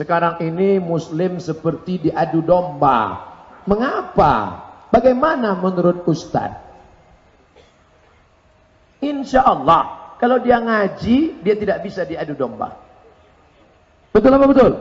Sekarang ini muslim seperti diadu domba. Mengapa? Bagaimana menurut Ustaz? Insya Allah, kalau dia ngaji, dia tidak bisa diadu domba. Betul apa betul?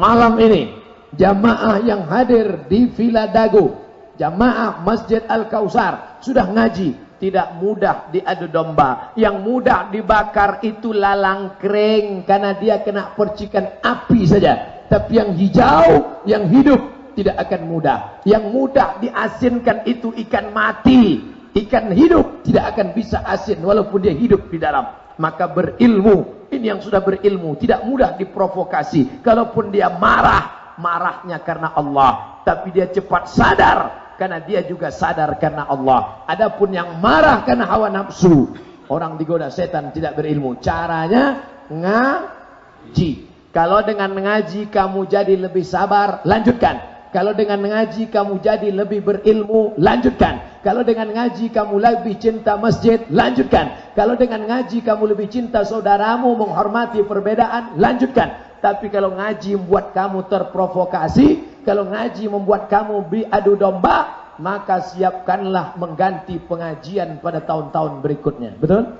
Malam ini, jamaah yang hadir di Villa Dago, jamaah Masjid Al-Kausar, sudah ngaji. Tidak mudah diadu domba. Yang mudah dibakar itu lalang kering. Karena dia kena percikan api saja. Tapi yang hijau, yang hidup tidak akan mudah. Yang mudah diasinkan itu ikan mati. Ikan hidup tidak akan bisa asin walaupun dia hidup di dalam. Maka berilmu. Ini yang sudah berilmu. Tidak mudah diprovokasi. Kalaupun dia marah, marahnya karena Allah. Tapi dia cepat sadar karena dia juga sadar karena Allah. Adapun yang marah karena hawa nafsu, orang digoda setan tidak berilmu. Caranya ngaji. Kalau dengan ngaji kamu jadi lebih sabar, lanjutkan. Kalau dengan ngaji kamu jadi lebih berilmu, lanjutkan. Kalau dengan ngaji kamu lebih cinta masjid, lanjutkan. Kalau dengan ngaji kamu lebih cinta saudaramu, menghormati perbedaan, lanjutkan. Tapi kalau ngaji membuat kamu terprovokasi, kalau ngaji membuat kamu beradu domba, maka siapkanlah mengganti pengajian pada tahun-tahun berikutnya. Betul?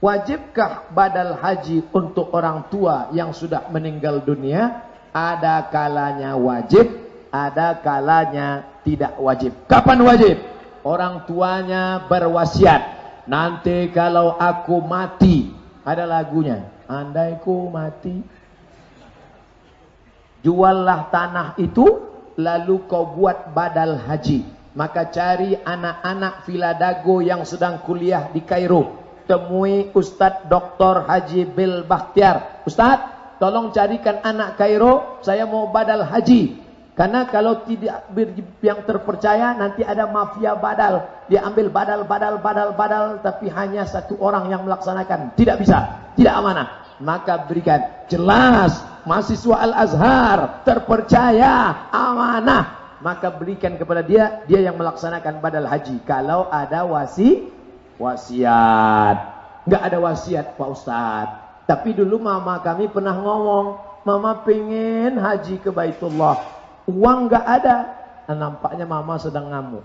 Wajibkah badal haji untuk orang tua yang sudah meninggal dunia? Ada kalanya wajib, ada kalanya tidak wajib. Kapan wajib? Orang tuanya berwasiat. Nanti kalau aku mati, ada lagunya. Andai ku mati, juallah tanah itu, lalu kau buat badal haji. Maka cari anak-anak Filadago yang sedang kuliah di Kairo. Temui Ustadz Dr. Haji Bil Bakhtiar. Ustadz, tolong carikan anak Kairo, saya mau badal haji. Karena kalau tidak yang terpercaya nanti ada mafia badal. Dia ambil badal, badal, badal, badal. Tapi hanya satu orang yang melaksanakan. Tidak bisa. Tidak amanah. Maka berikan. Jelas. Mahasiswa Al-Azhar. Terpercaya. Amanah. Maka berikan kepada dia. Dia yang melaksanakan badal haji. Kalau ada wasi. Wasiat. Enggak ada wasiat Pak Ustadz. Tapi dulu mama kami pernah ngomong. Mama pengen haji ke Baitullah. Uang gak ada. Nah, nampaknya mama sedang ngamuk.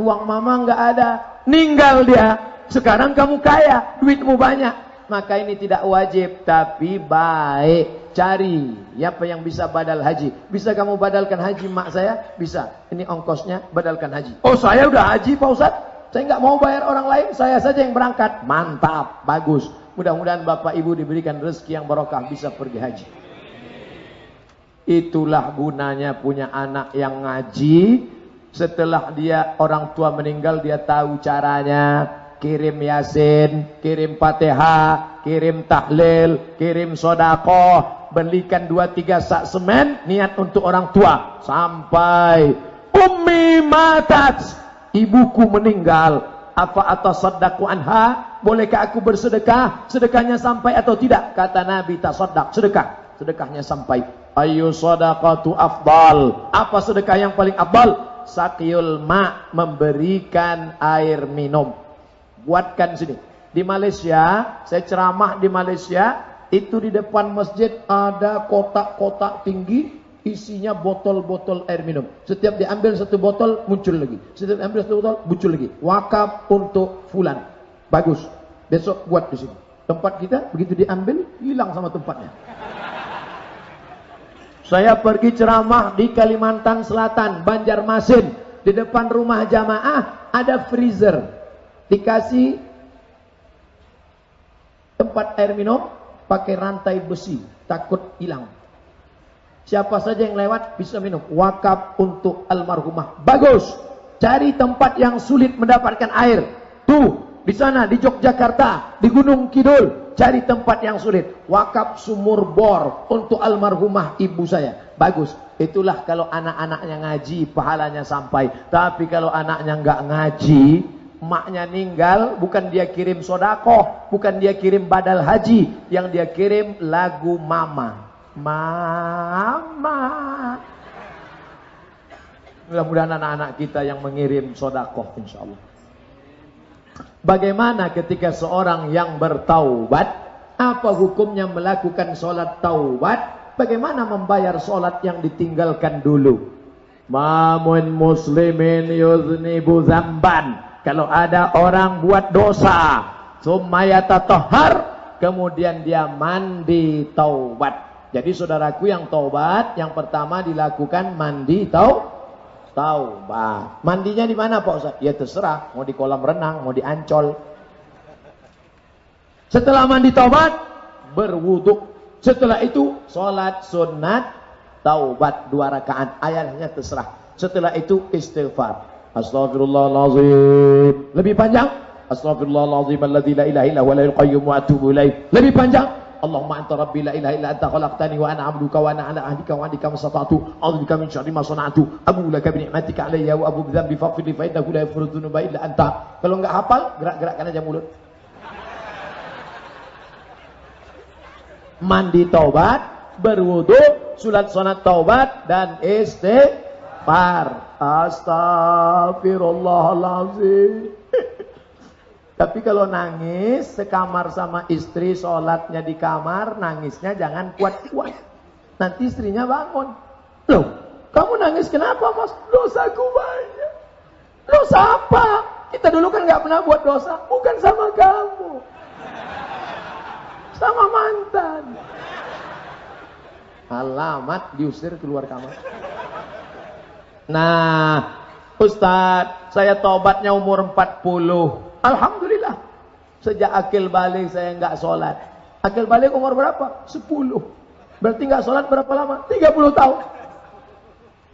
Uang mama gak ada. Ninggal dia. Sekarang kamu kaya. Duitmu banyak. Maka ini tidak wajib. Tapi baik. Cari. Siapa yang bisa badal haji. Bisa kamu badalkan haji mak saya? Bisa. Ini ongkosnya badalkan haji. Oh saya udah haji Pak Ustaz. Saya nggak mau bayar orang lain. Saya saja yang berangkat. Mantap. Bagus. Mudah-mudahan Bapak Ibu diberikan rezeki yang barokah bisa pergi haji. Itulah gunanya punya anak yang ngaji. Setelah dia orang tua meninggal dia tahu caranya. Kirim yasin, kirim fatihah, kirim tahlil, kirim sodakoh. Belikan dua tiga sak semen niat untuk orang tua. Sampai Ummi matat. Ibuku meninggal. Apa atas sodaku anha? Bolehkah aku bersedekah? Sedekahnya sampai atau tidak? Kata Nabi tak sodak. Sedekah. Sedekahnya sampai. Ayu sadaqatu afdal. Apa sedekah yang paling afdal? Sakiyul ma memberikan air minum. Buatkan sini. Di Malaysia, saya ceramah di Malaysia, itu di depan masjid ada kotak-kotak tinggi isinya botol-botol air minum. Setiap diambil satu botol muncul lagi. Setiap diambil satu botol muncul lagi. Wakaf untuk fulan. Bagus. Besok buat di sini. Tempat kita begitu diambil hilang sama tempatnya. Saya pergi ceramah di Kalimantan Selatan, Banjarmasin. Di depan rumah jamaah ada freezer. Dikasih tempat air minum pakai rantai besi, takut hilang. Siapa saja yang lewat bisa minum. Wakaf untuk almarhumah. Bagus. Cari tempat yang sulit mendapatkan air. Tuh, di sana di Yogyakarta, di Gunung Kidul, cari tempat yang sulit. Wakaf sumur bor untuk almarhumah ibu saya. Bagus. Itulah kalau anak-anaknya ngaji, pahalanya sampai. Tapi kalau anaknya nggak ngaji, maknya ninggal, bukan dia kirim sodakoh, bukan dia kirim badal haji, yang dia kirim lagu mama. Mama. Mudah-mudahan anak-anak kita yang mengirim sodakoh insya Allah. Bagaimana ketika seorang yang bertaubat, apa hukumnya melakukan sholat taubat? Bagaimana membayar sholat yang ditinggalkan dulu? Mamun muslimin yuznibu zamban. Kalau ada orang buat dosa, sumayata tohar, kemudian dia mandi taubat. Jadi saudaraku yang taubat, yang pertama dilakukan mandi tau taubat. Mandinya di mana Pak Ustaz? Ya terserah, mau di kolam renang, mau di ancol. Setelah mandi taubat, berwuduk. Setelah itu sholat sunat taubat dua rakaat. Ayatnya terserah. Setelah itu istighfar. Astagfirullahalazim. Lebih panjang? Astagfirullahalazim alladzi la ilaha illa huwa al qayyum wa atubu ilaih. Lebih panjang? Allahumma anta rabbi la ilaha illa anta khalaqtani wa ana 'abduka wa ana 'ala ahdika wa 'adika masata'tu a'udzu bika min syarri ma sana'tu abu laka bi ni'matika 'alayya wa abu bi dhanbi faghfir li fa innahu la yaghfiru dhunuba illa anta kalau enggak hafal gerak-gerakkan aja mulut mandi taubat berwudu salat sunat taubat dan istighfar istighfar. Astagfirullahaladzim. Tapi kalau nangis sekamar sama istri, sholatnya di kamar, nangisnya jangan kuat-kuat. Nanti istrinya bangun. Loh, kamu nangis kenapa mas? Dosaku banyak. Dosa apa? Kita dulu kan nggak pernah buat dosa. Bukan sama kamu. Sama mantan. Alamat diusir keluar kamar. Nah, Ustadz, saya tobatnya umur 40. Alhamdulillah. Sejak akil balik saya enggak sholat. Akil balik umur berapa? 10. Berarti enggak sholat berapa lama? 30 tahun.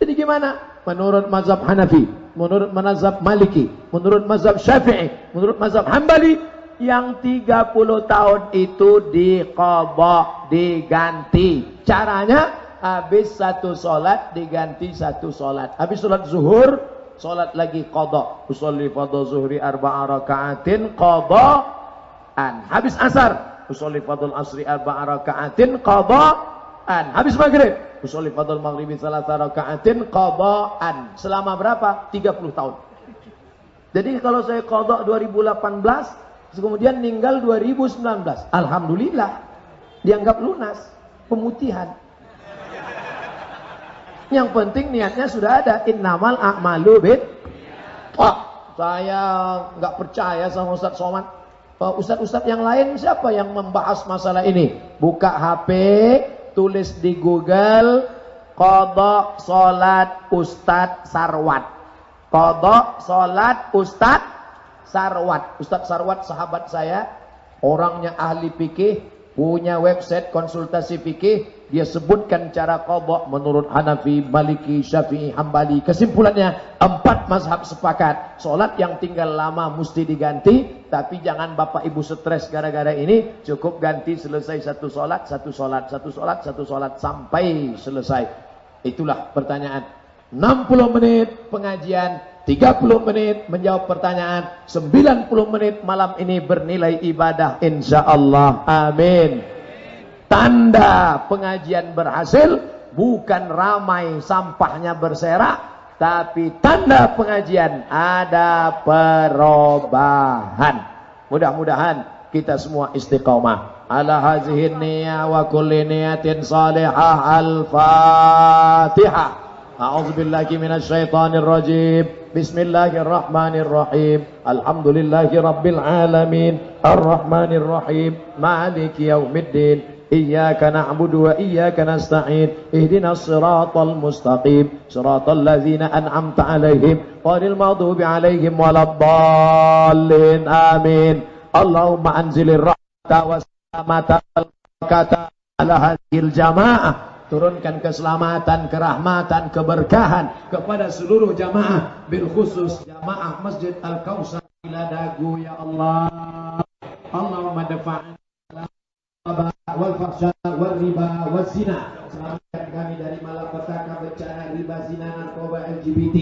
Jadi gimana? Menurut mazhab Hanafi, menurut mazhab Maliki, menurut mazhab Syafi'i, menurut mazhab Hambali, yang 30 tahun itu diqobok, diganti. Caranya habis satu solat diganti satu solat. Habis solat zuhur, solat lagi qadha. Usolli fadha zuhri arba'a raka'atin qadha'an. Habis asar, usolli fadhal asri arba'a raka'atin qadha'an. Habis maghrib, usolli fadhal maghribi salasa raka'atin qadha'an. Selama berapa? 30 tahun. Jadi kalau saya qadha 2018, kemudian meninggal 2019. Alhamdulillah. Dianggap lunas, pemutihan. Yang penting niatnya sudah ada. Innamal a'malu bid. Wah, saya nggak percaya sama Ustaz Somad. Ustaz-ustaz yang lain siapa yang membahas masalah ini? Buka HP, tulis di Google, kodok solat Ustaz Sarwat. Kodok solat Ustaz Sarwat. Ustaz Sarwat sahabat saya, orangnya ahli pikih, punya website konsultasi fikih dia sebutkan cara qadha menurut Hanafi, Maliki, Syafi'i, Hambali. Kesimpulannya, empat mazhab sepakat. Solat yang tinggal lama mesti diganti, tapi jangan bapak ibu stres gara-gara ini. Cukup ganti selesai satu solat, satu solat, satu solat, satu solat sampai selesai. Itulah pertanyaan. 60 menit pengajian, 30 menit menjawab pertanyaan, 90 menit malam ini bernilai ibadah insyaallah. Amin. Tanda pengajian berhasil bukan ramai sampahnya berserak, tapi tanda pengajian ada perubahan. Mudah-mudahan kita semua istiqomah. Ala hazihin niyya wa kulli niyatin salihah al-fatihah. A'udzu billahi minasy syaithanir rajim. Bismillahirrahmanirrahim. Alhamdulillahi rabbil alamin. Arrahmanir rahim. Maliki yaumiddin. إياك نعبد وإياك نستعين اهدنا الصراط المستقيم صراط الذين أنعمت عليهم غير المغضوب عليهم ولا الضالين آمين اللهم أنزل الرحمة والسلامة والبركة على هذه الجماعة turunkan keselamatan, kerahmatan, keberkahan kepada seluruh jamaah. Bil khusus jamaah Masjid Al-Kausar. Ila dagu ya Allah. Allahumma dafa'an wal fahsya wal riba wal zina selamatkan kami dari malapetaka bencana riba zina narkoba LGBT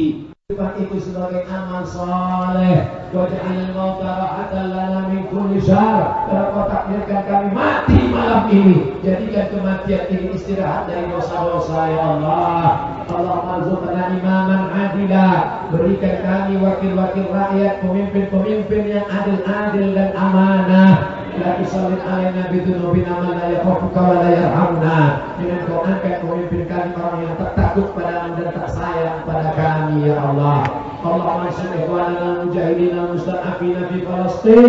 itu sebagai amal soleh wajahil mauta rahatan lana min kulli syar dalam kau takdirkan kami mati malam ini jadikan kematian ini istirahat dari dosa-dosa ya Allah Allah marzuqna imaman adila berikan kami wakil-wakil rakyat pemimpin-pemimpin yang adil-adil dan amanah La tusallit alaina bidunubina man la yakhafuka wa la yarhamna Dengan kau angkat pemimpin kami orang yang tak takut padamu dan tak sayang pada kami ya Allah Allah mansur ikhwanana mujahidina musta'afina di Palestin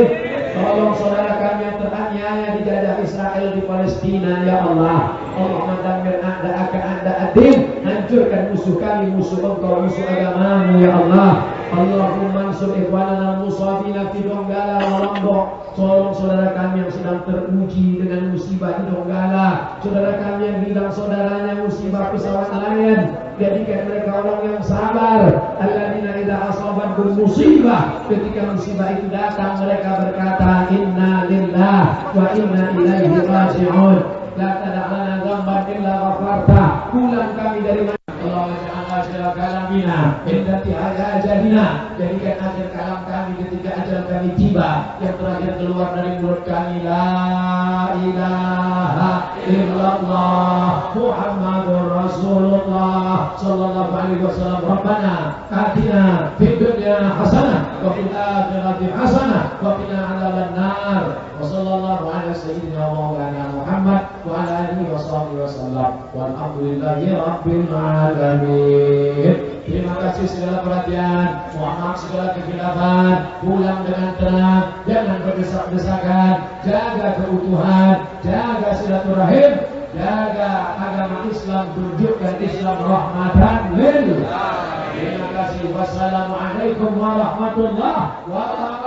Tolong saudara kami yang teraniaya dijajah Israel di Palestina ya Allah. Allah mendamir anda akan anda adil Hancurkan musuh kami, musuh engkau, musuh agamamu ya Allah. Allahumma ansur ikhwanana musabina fi Donggala wa Lombok. Tolong saudara kami yang sedang teruji dengan musibah di Donggala. Saudara kami yang bilang saudaranya musibah Jadikan mereka orang yang sabar. Alladzina idza asabatkum musibah. Ketika musibah itu datang mereka berkata Inna lillah wa inna ilaihi raji'un. La tada'lana zamban illa ghafarta. Pulang kami dari mana? Allah ajal kalamina Indati ajadina Jadikan ajal kalam kami ketika ajal kami tiba. Yang terakhir keluar dari mulut kami La ilaha illallah Muhammadur Rasulullah Sallallahu alaihi wasallam. Rabbana atina fid dunya hasanah Wa fil akhirati hasanah Wa qina adzaban nar Wa sallallahu ala sayyidina maulana Muhammad Wa ala alihi wa sahbihi wasallam Walhamdulillahi rabbil alamin Terima kasih segala perhatian. Mohon maaf segala kekhilafan Pulang dengan tenang. Jangan berdesak-desakan. Jaga keutuhan. Jaga silaturahim. Jaga agama Islam. Tunjukkan Islam rahmatan lil Terima kasih. Wassalamualaikum warahmatullahi wabarakatuh